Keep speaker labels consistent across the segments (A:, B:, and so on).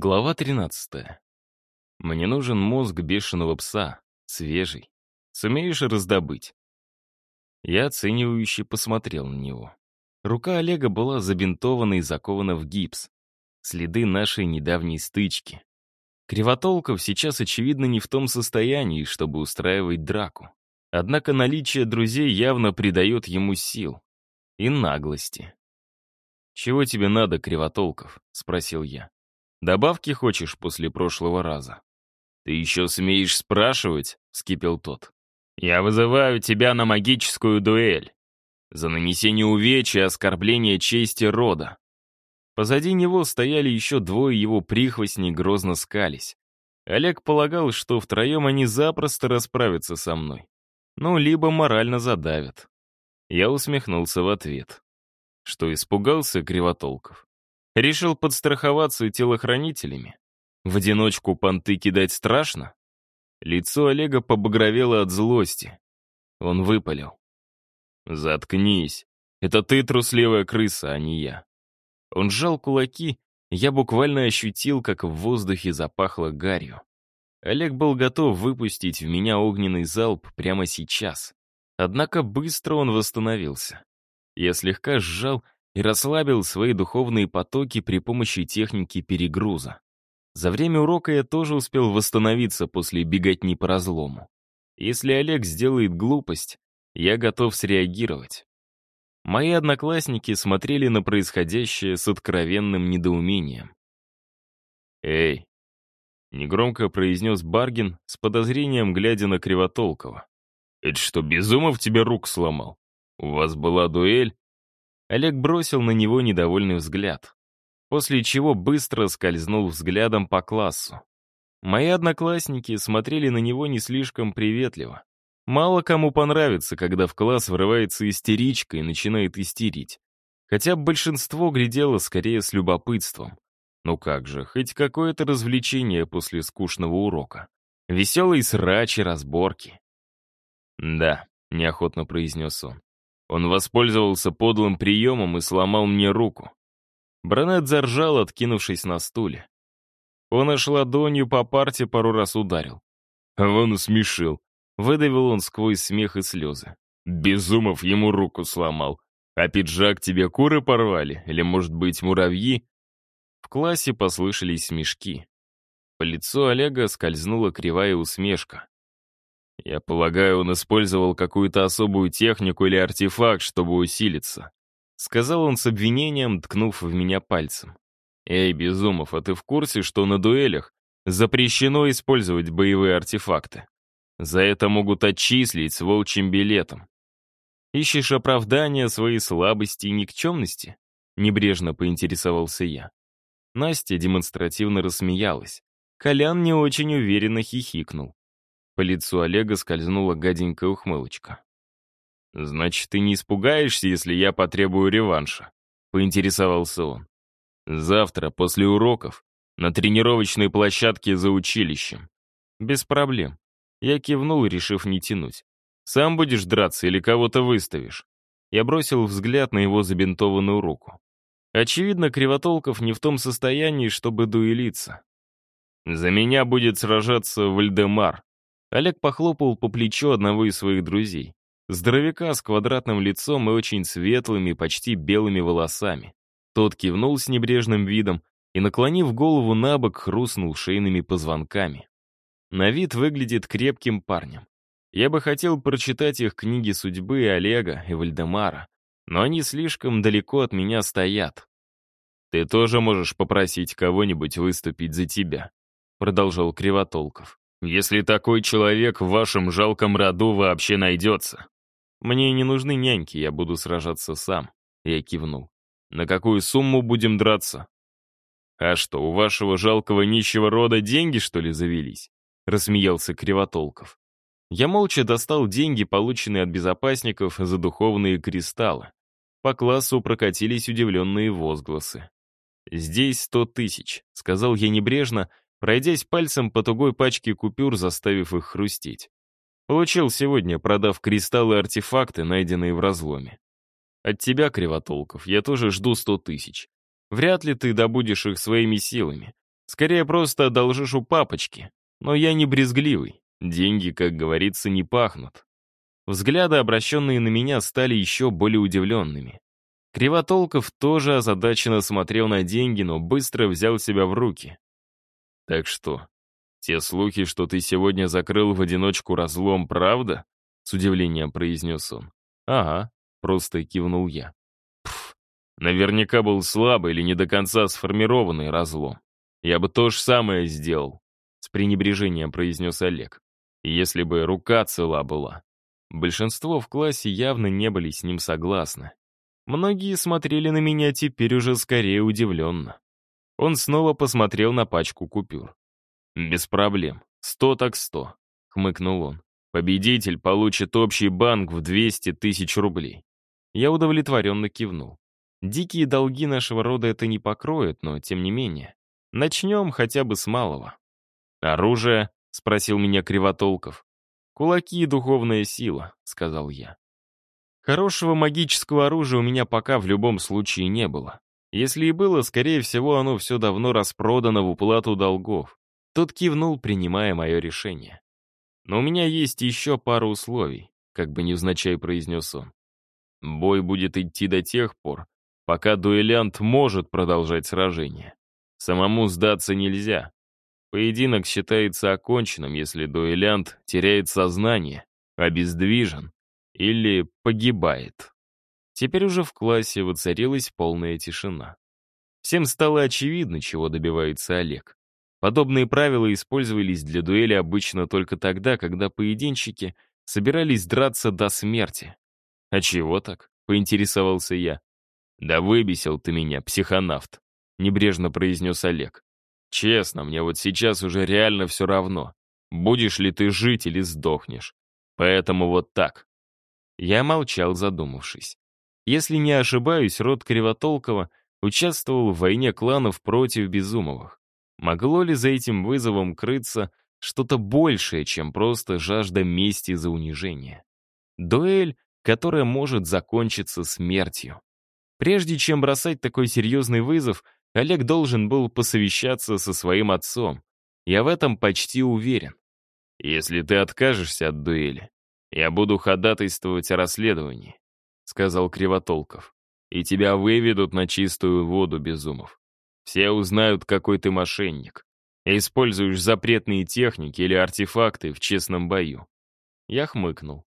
A: Глава 13. Мне нужен мозг бешеного пса, свежий. Сумеешь раздобыть? Я оценивающе посмотрел на него. Рука Олега была забинтована и закована в гипс. Следы нашей недавней стычки. Кривотолков сейчас, очевидно, не в том состоянии, чтобы устраивать драку. Однако наличие друзей явно придает ему сил. И наглости. «Чего тебе надо, Кривотолков?» — спросил я. Добавки хочешь после прошлого раза?» «Ты еще смеешь спрашивать?» — вскипел тот. «Я вызываю тебя на магическую дуэль. За нанесение увечья и оскорбление чести рода». Позади него стояли еще двое его прихвостней, грозно скались. Олег полагал, что втроем они запросто расправятся со мной. Ну, либо морально задавят. Я усмехнулся в ответ. Что, испугался Кривотолков? Решил подстраховаться телохранителями? В одиночку понты кидать страшно? Лицо Олега побагровело от злости. Он выпалил. «Заткнись. Это ты трусливая крыса, а не я». Он сжал кулаки, я буквально ощутил, как в воздухе запахло гарью. Олег был готов выпустить в меня огненный залп прямо сейчас. Однако быстро он восстановился. Я слегка сжал и расслабил свои духовные потоки при помощи техники перегруза. За время урока я тоже успел восстановиться после беготни по разлому. Если Олег сделает глупость, я готов среагировать. Мои одноклассники смотрели на происходящее с откровенным недоумением. «Эй!» — негромко произнес Баргин с подозрением, глядя на Кривотолкова. «Это что, Безумов тебе рук сломал? У вас была дуэль, Олег бросил на него недовольный взгляд, после чего быстро скользнул взглядом по классу. Мои одноклассники смотрели на него не слишком приветливо. Мало кому понравится, когда в класс врывается истеричка и начинает истерить. Хотя большинство глядело скорее с любопытством. Ну как же, хоть какое-то развлечение после скучного урока. Веселые срачи, разборки. «Да», — неохотно произнес он. Он воспользовался подлым приемом и сломал мне руку. Бронет заржал, откинувшись на стуле. Он аж ладонью по парте пару раз ударил. Вон усмешил. Выдавил он сквозь смех и слезы. Безумов ему руку сломал. А пиджак тебе куры порвали? Или, может быть, муравьи? В классе послышались смешки. По лицу Олега скользнула кривая усмешка. Я полагаю, он использовал какую-то особую технику или артефакт, чтобы усилиться. Сказал он с обвинением, ткнув в меня пальцем. «Эй, Безумов, а ты в курсе, что на дуэлях запрещено использовать боевые артефакты? За это могут отчислить с волчьим билетом. Ищешь оправдания своей слабости и никчемности?» Небрежно поинтересовался я. Настя демонстративно рассмеялась. Колян не очень уверенно хихикнул. По лицу Олега скользнула гаденькая ухмылочка. «Значит, ты не испугаешься, если я потребую реванша?» — поинтересовался он. «Завтра, после уроков, на тренировочной площадке за училищем. Без проблем». Я кивнул, решив не тянуть. «Сам будешь драться или кого-то выставишь?» Я бросил взгляд на его забинтованную руку. Очевидно, Кривотолков не в том состоянии, чтобы дуэлиться. «За меня будет сражаться Вальдемар», Олег похлопал по плечу одного из своих друзей. Здоровяка с квадратным лицом и очень светлыми, почти белыми волосами. Тот кивнул с небрежным видом и, наклонив голову на бок, хрустнул шейными позвонками. На вид выглядит крепким парнем. Я бы хотел прочитать их книги судьбы Олега и Вальдемара, но они слишком далеко от меня стоят. «Ты тоже можешь попросить кого-нибудь выступить за тебя», — продолжал Кривотолков если такой человек в вашем жалком роду вообще найдется. Мне не нужны няньки, я буду сражаться сам. Я кивнул. На какую сумму будем драться? А что, у вашего жалкого нищего рода деньги, что ли, завелись? Рассмеялся Кривотолков. Я молча достал деньги, полученные от безопасников за духовные кристаллы. По классу прокатились удивленные возгласы. «Здесь сто тысяч», — сказал я небрежно, пройдясь пальцем по тугой пачке купюр, заставив их хрустеть. Получил сегодня, продав кристаллы-артефакты, найденные в разломе. От тебя, Кривотолков, я тоже жду сто тысяч. Вряд ли ты добудешь их своими силами. Скорее, просто одолжишь у папочки. Но я не брезгливый. Деньги, как говорится, не пахнут. Взгляды, обращенные на меня, стали еще более удивленными. Кривотолков тоже озадаченно смотрел на деньги, но быстро взял себя в руки. «Так что, те слухи, что ты сегодня закрыл в одиночку разлом, правда?» С удивлением произнес он. «Ага», — просто кивнул я. Пф, наверняка был слабый или не до конца сформированный разлом. Я бы то же самое сделал, с пренебрежением произнес Олег. Если бы рука цела была. Большинство в классе явно не были с ним согласны. Многие смотрели на меня теперь уже скорее удивленно. Он снова посмотрел на пачку купюр. «Без проблем. Сто так сто», — хмыкнул он. «Победитель получит общий банк в 200 тысяч рублей». Я удовлетворенно кивнул. Дикие долги нашего рода это не покроют, но тем не менее. Начнем хотя бы с малого. «Оружие?» — спросил меня Кривотолков. «Кулаки и духовная сила», — сказал я. Хорошего магического оружия у меня пока в любом случае не было. Если и было, скорее всего, оно все давно распродано в уплату долгов. Тот кивнул, принимая мое решение. Но у меня есть еще пара условий, как бы невзначай произнес он. Бой будет идти до тех пор, пока дуэлянт может продолжать сражение. Самому сдаться нельзя. Поединок считается оконченным, если дуэлянт теряет сознание, обездвижен или погибает. Теперь уже в классе воцарилась полная тишина. Всем стало очевидно, чего добивается Олег. Подобные правила использовались для дуэли обычно только тогда, когда поединщики собирались драться до смерти. «А чего так?» — поинтересовался я. «Да выбесил ты меня, психонавт», — небрежно произнес Олег. «Честно, мне вот сейчас уже реально все равно, будешь ли ты жить или сдохнешь. Поэтому вот так. Я молчал, задумавшись. Если не ошибаюсь, род Кривотолкова участвовал в войне кланов против Безумовых. Могло ли за этим вызовом крыться что-то большее, чем просто жажда мести за унижение? Дуэль, которая может закончиться смертью. Прежде чем бросать такой серьезный вызов, Олег должен был посовещаться со своим отцом. Я в этом почти уверен. Если ты откажешься от дуэли, «Я буду ходатайствовать о расследовании», — сказал Кривотолков. «И тебя выведут на чистую воду, Безумов. Все узнают, какой ты мошенник. Используешь запретные техники или артефакты в честном бою». Я хмыкнул.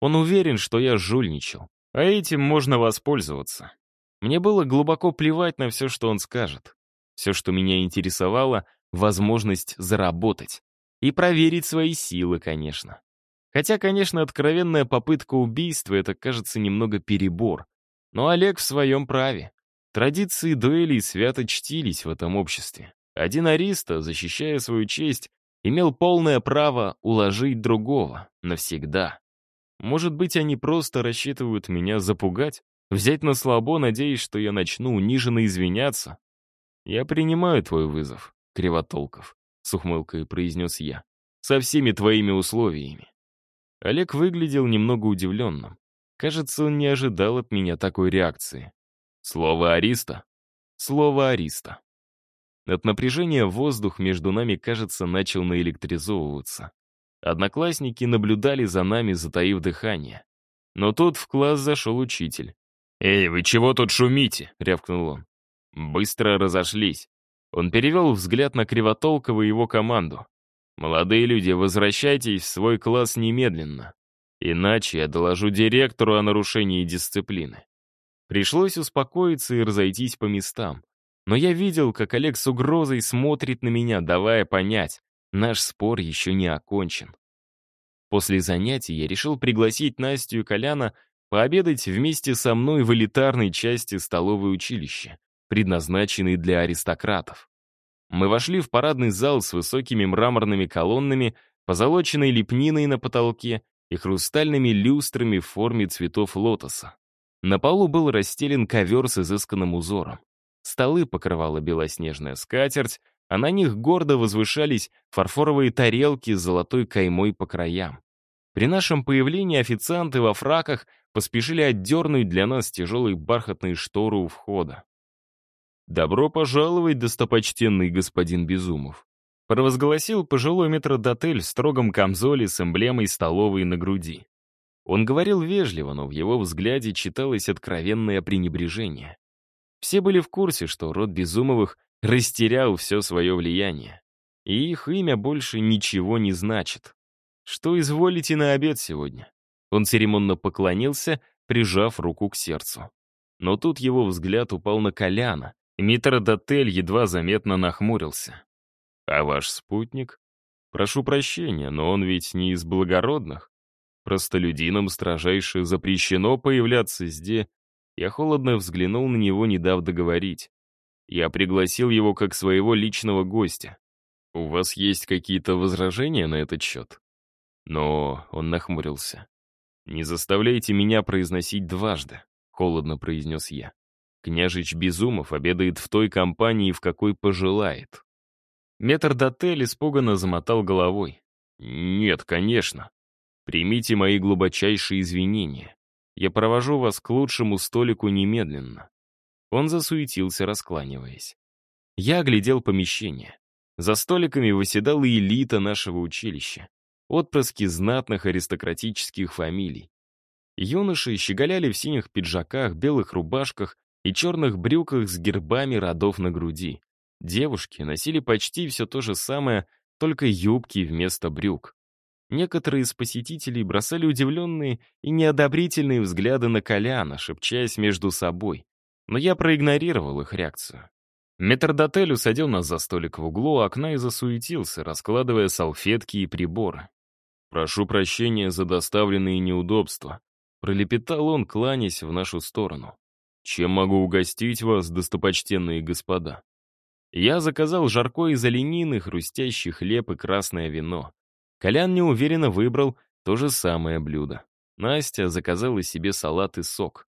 A: Он уверен, что я жульничал, а этим можно воспользоваться. Мне было глубоко плевать на все, что он скажет. Все, что меня интересовало — возможность заработать. И проверить свои силы, конечно. Хотя, конечно, откровенная попытка убийства — это, кажется, немного перебор. Но Олег в своем праве. Традиции дуэлей свято чтились в этом обществе. Один ариста, защищая свою честь, имел полное право уложить другого навсегда. Может быть, они просто рассчитывают меня запугать, взять на слабо, надеясь, что я начну униженно извиняться? «Я принимаю твой вызов, Кривотолков», — с ухмылкой произнес я, «со всеми твоими условиями. Олег выглядел немного удивленным. Кажется, он не ожидал от меня такой реакции. Слово «ариста»? Слово «ариста». От напряжения воздух между нами, кажется, начал наэлектризовываться. Одноклассники наблюдали за нами, затаив дыхание. Но тут в класс зашел учитель. «Эй, вы чего тут шумите?» — рявкнул он. Быстро разошлись. Он перевел взгляд на Кривотолкова и его команду. «Молодые люди, возвращайтесь в свой класс немедленно. Иначе я доложу директору о нарушении дисциплины». Пришлось успокоиться и разойтись по местам. Но я видел, как Олег с угрозой смотрит на меня, давая понять, наш спор еще не окончен. После занятий я решил пригласить Настю и Коляна пообедать вместе со мной в элитарной части столовой училища, предназначенной для аристократов. Мы вошли в парадный зал с высокими мраморными колоннами, позолоченной лепниной на потолке и хрустальными люстрами в форме цветов лотоса. На полу был расстелен ковер с изысканным узором. Столы покрывала белоснежная скатерть, а на них гордо возвышались фарфоровые тарелки с золотой каймой по краям. При нашем появлении официанты во фраках поспешили отдернуть для нас тяжелые бархатные шторы у входа. «Добро пожаловать, достопочтенный господин Безумов», провозгласил пожилой метродотель в строгом камзоле с эмблемой столовой на груди. Он говорил вежливо, но в его взгляде читалось откровенное пренебрежение. Все были в курсе, что род Безумовых растерял все свое влияние, и их имя больше ничего не значит. Что изволите на обед сегодня? Он церемонно поклонился, прижав руку к сердцу. Но тут его взгляд упал на Коляна, Митродотель едва заметно нахмурился. «А ваш спутник? Прошу прощения, но он ведь не из благородных. Простолюдинам строжайше запрещено появляться здесь. Я холодно взглянул на него, не дав договорить. Я пригласил его как своего личного гостя. У вас есть какие-то возражения на этот счет? Но он нахмурился. «Не заставляйте меня произносить дважды», — холодно произнес я. «Княжич Безумов обедает в той компании, в какой пожелает». Метрдотель испуганно замотал головой. «Нет, конечно. Примите мои глубочайшие извинения. Я провожу вас к лучшему столику немедленно». Он засуетился, раскланиваясь. Я оглядел помещение. За столиками выседала элита нашего училища отпрыски знатных аристократических фамилий. Юноши щеголяли в синих пиджаках, белых рубашках и черных брюках с гербами родов на груди. Девушки носили почти все то же самое, только юбки вместо брюк. Некоторые из посетителей бросали удивленные и неодобрительные взгляды на Коляна, шепчаясь между собой. Но я проигнорировал их реакцию. Метрдотель усадил нас за столик в углу окна и засуетился, раскладывая салфетки и приборы. «Прошу прощения за доставленные неудобства», — пролепетал он, кланясь в нашу сторону. «Чем могу угостить вас, достопочтенные господа?» Я заказал жарко из оленины, хрустящий хлеб и красное вино. Колян неуверенно выбрал то же самое блюдо. Настя заказала себе салат и сок.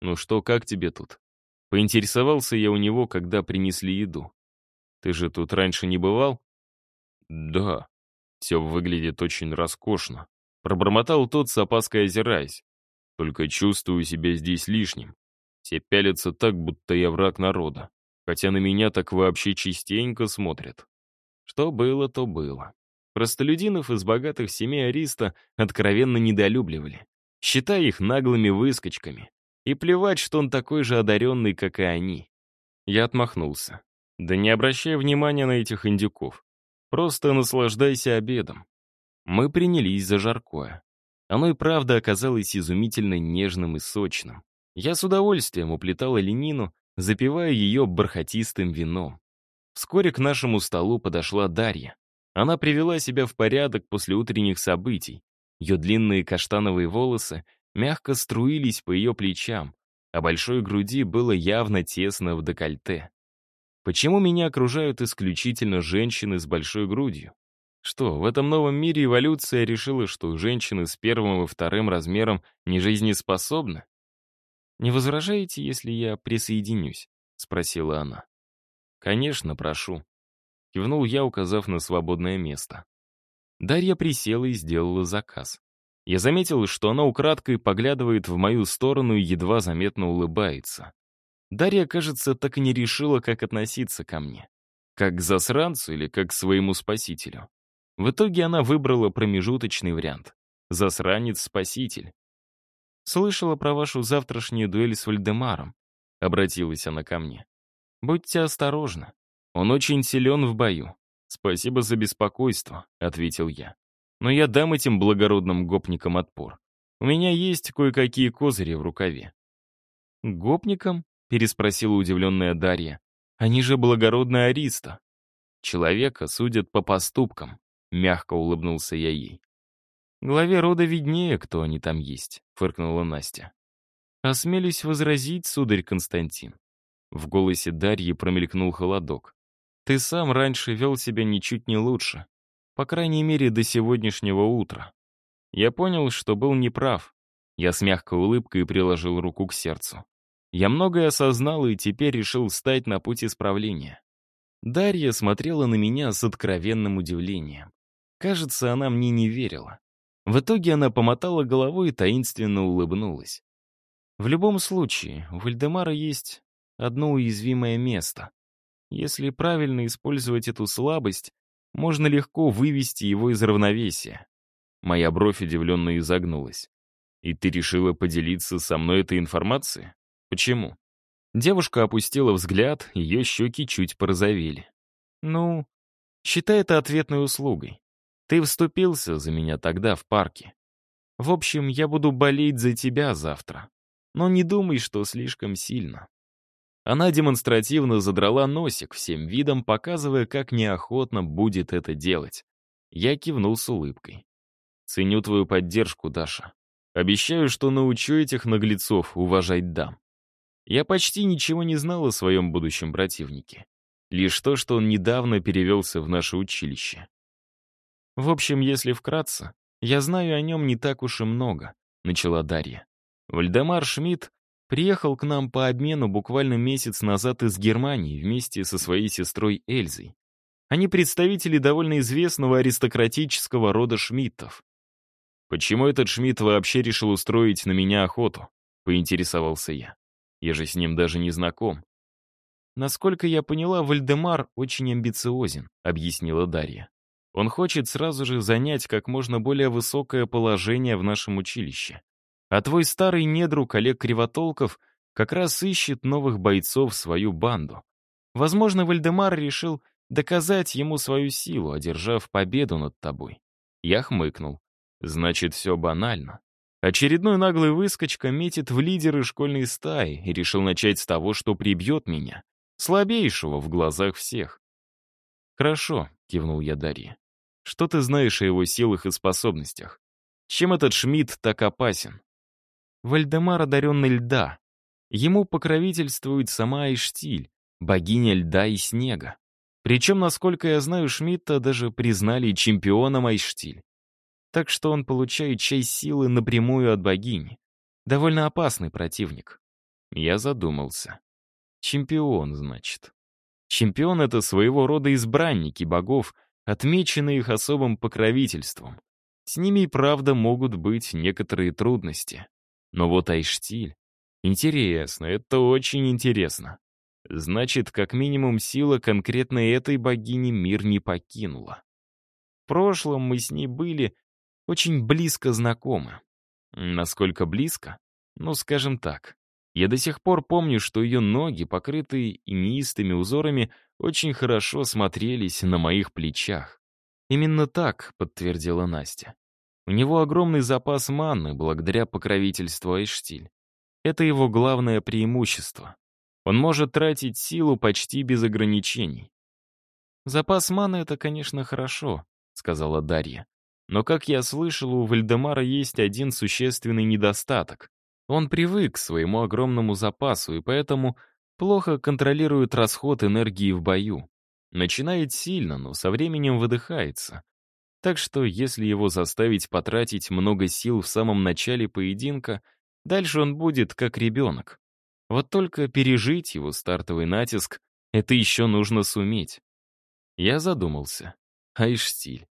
A: «Ну что, как тебе тут?» Поинтересовался я у него, когда принесли еду. «Ты же тут раньше не бывал?» «Да», все выглядит очень роскошно. Пробормотал тот, с опаской озираясь. Только чувствую себя здесь лишним. Все пялятся так, будто я враг народа. Хотя на меня так вообще частенько смотрят. Что было, то было. Простолюдинов из богатых семей Ариста откровенно недолюбливали, считая их наглыми выскочками. И плевать, что он такой же одаренный, как и они. Я отмахнулся. Да не обращай внимания на этих индюков. Просто наслаждайся обедом. Мы принялись за жаркое. Оно и правда оказалось изумительно нежным и сочным. Я с удовольствием уплетал оленину, запивая ее бархатистым вином. Вскоре к нашему столу подошла Дарья. Она привела себя в порядок после утренних событий. Ее длинные каштановые волосы мягко струились по ее плечам, а большой груди было явно тесно в декольте. Почему меня окружают исключительно женщины с большой грудью? Что, в этом новом мире эволюция решила, что женщины с первым и вторым размером не жизнеспособны? «Не возражаете, если я присоединюсь?» — спросила она. «Конечно, прошу», — кивнул я, указав на свободное место. Дарья присела и сделала заказ. Я заметил, что она украдкой поглядывает в мою сторону и едва заметно улыбается. Дарья, кажется, так и не решила, как относиться ко мне. Как к засранцу или как к своему спасителю. В итоге она выбрала промежуточный вариант. Засранец-спаситель. «Слышала про вашу завтрашнюю дуэль с Вальдемаром», — обратилась она ко мне. «Будьте осторожны. Он очень силен в бою. Спасибо за беспокойство», — ответил я. «Но я дам этим благородным гопникам отпор. У меня есть кое-какие козыри в рукаве». «Гопникам?» переспросила удивленная Дарья. «Они же благородная Ариста». «Человека судят по поступкам», — мягко улыбнулся я ей. «Главе рода виднее, кто они там есть», — фыркнула Настя. «Осмелюсь возразить, сударь Константин». В голосе Дарьи промелькнул холодок. «Ты сам раньше вел себя ничуть не лучше. По крайней мере, до сегодняшнего утра. Я понял, что был неправ. Я с мягкой улыбкой приложил руку к сердцу. Я многое осознал и теперь решил встать на путь исправления. Дарья смотрела на меня с откровенным удивлением. Кажется, она мне не верила. В итоге она помотала головой и таинственно улыбнулась. В любом случае, у Вальдемара есть одно уязвимое место. Если правильно использовать эту слабость, можно легко вывести его из равновесия. Моя бровь удивленно изогнулась. «И ты решила поделиться со мной этой информацией? Почему?» Девушка опустила взгляд, ее щеки чуть порозовели. «Ну, считай это ответной услугой. Ты вступился за меня тогда в парке. В общем, я буду болеть за тебя завтра. Но не думай, что слишком сильно». Она демонстративно задрала носик всем видом, показывая, как неохотно будет это делать. Я кивнул с улыбкой. «Ценю твою поддержку, Даша. Обещаю, что научу этих наглецов уважать дам. Я почти ничего не знал о своем будущем противнике. Лишь то, что он недавно перевелся в наше училище. В общем, если вкратце, я знаю о нем не так уж и много, начала Дарья. Вальдемар Шмидт приехал к нам по обмену буквально месяц назад из Германии вместе со своей сестрой Эльзой. Они представители довольно известного аристократического рода Шмидтов. «Почему этот Шмидт вообще решил устроить на меня охоту?» — поинтересовался я. Я же с ним даже не знаком. Насколько я поняла, Вальдемар очень амбициозен, объяснила Дарья. Он хочет сразу же занять как можно более высокое положение в нашем училище. А твой старый недруг Олег Кривотолков как раз ищет новых бойцов в свою банду. Возможно, Вальдемар решил доказать ему свою силу, одержав победу над тобой. Я хмыкнул. Значит, все банально. Очередной наглый выскочка метит в лидеры школьной стаи и решил начать с того, что прибьет меня, слабейшего в глазах всех. «Хорошо», — кивнул я Дарье. «Что ты знаешь о его силах и способностях? Чем этот Шмидт так опасен?» Вальдемар одаренный льда. Ему покровительствует сама Айштиль, богиня льда и снега. Причем, насколько я знаю, Шмидта даже признали чемпионом Айштиль так что он получает часть силы напрямую от богини. Довольно опасный противник. Я задумался. Чемпион, значит. Чемпион — это своего рода избранники богов, отмеченные их особым покровительством. С ними и правда могут быть некоторые трудности. Но вот Айштиль... Интересно, это очень интересно. Значит, как минимум сила конкретно этой богини мир не покинула. В прошлом мы с ней были очень близко знакомы. Насколько близко? Ну, скажем так. Я до сих пор помню, что ее ноги, покрытые инистыми узорами, очень хорошо смотрелись на моих плечах. Именно так, подтвердила Настя. У него огромный запас манны благодаря покровительству Айштиль. Это его главное преимущество. Он может тратить силу почти без ограничений. «Запас маны — это, конечно, хорошо», — сказала Дарья. Но, как я слышал, у Вальдемара есть один существенный недостаток. Он привык к своему огромному запасу и поэтому плохо контролирует расход энергии в бою. Начинает сильно, но со временем выдыхается. Так что, если его заставить потратить много сил в самом начале поединка, дальше он будет как ребенок. Вот только пережить его стартовый натиск — это еще нужно суметь. Я задумался. Айштиль.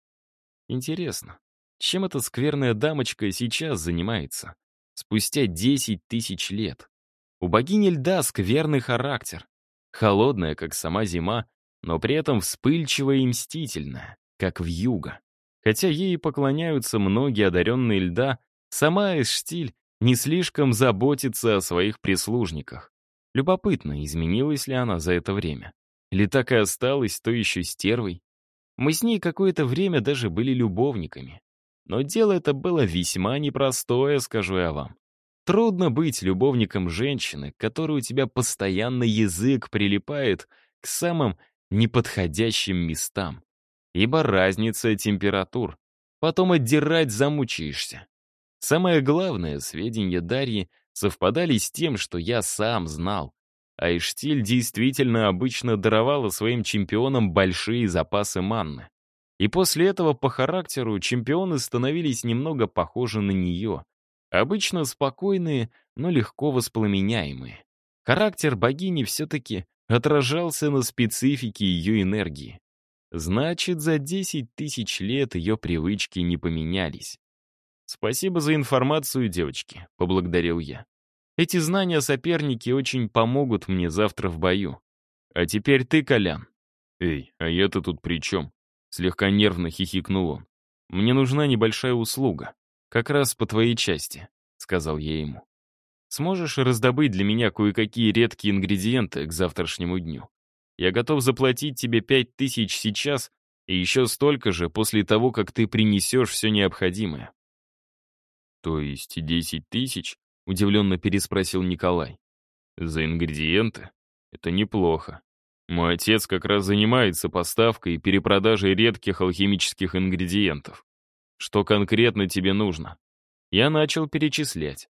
A: Интересно, чем эта скверная дамочка сейчас занимается? Спустя 10 тысяч лет. У богини льда скверный характер. Холодная, как сама зима, но при этом вспыльчивая и мстительная, как в юго. Хотя ей поклоняются многие одаренные льда, сама Эштиль не слишком заботится о своих прислужниках. Любопытно, изменилась ли она за это время. Или так и осталась то еще стервой? Мы с ней какое-то время даже были любовниками. Но дело это было весьма непростое, скажу я вам. Трудно быть любовником женщины, которой у тебя постоянно язык прилипает к самым неподходящим местам. Ибо разница температур. Потом отдирать замучаешься. Самое главное, сведения Дарьи совпадали с тем, что я сам знал. А Иштиль действительно обычно даровала своим чемпионам большие запасы манны. И после этого по характеру чемпионы становились немного похожи на нее. Обычно спокойные, но легко воспламеняемые. Характер богини все-таки отражался на специфике ее энергии. Значит, за 10 тысяч лет ее привычки не поменялись. «Спасибо за информацию, девочки», — поблагодарил я. Эти знания соперники очень помогут мне завтра в бою. А теперь ты, Колян». «Эй, а я-то тут при чем?» Слегка нервно хихикнул он. «Мне нужна небольшая услуга. Как раз по твоей части», — сказал я ему. «Сможешь раздобыть для меня кое-какие редкие ингредиенты к завтрашнему дню? Я готов заплатить тебе пять тысяч сейчас и еще столько же после того, как ты принесешь все необходимое». «То есть десять тысяч?» — удивленно переспросил Николай. «За ингредиенты? Это неплохо. Мой отец как раз занимается поставкой и перепродажей редких алхимических ингредиентов. Что конкретно тебе нужно? Я начал перечислять.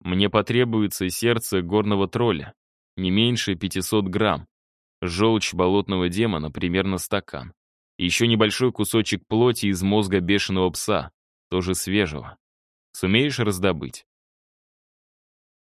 A: Мне потребуется сердце горного тролля, не меньше 500 грамм, желчь болотного демона примерно стакан, еще небольшой кусочек плоти из мозга бешеного пса, тоже свежего. Сумеешь раздобыть?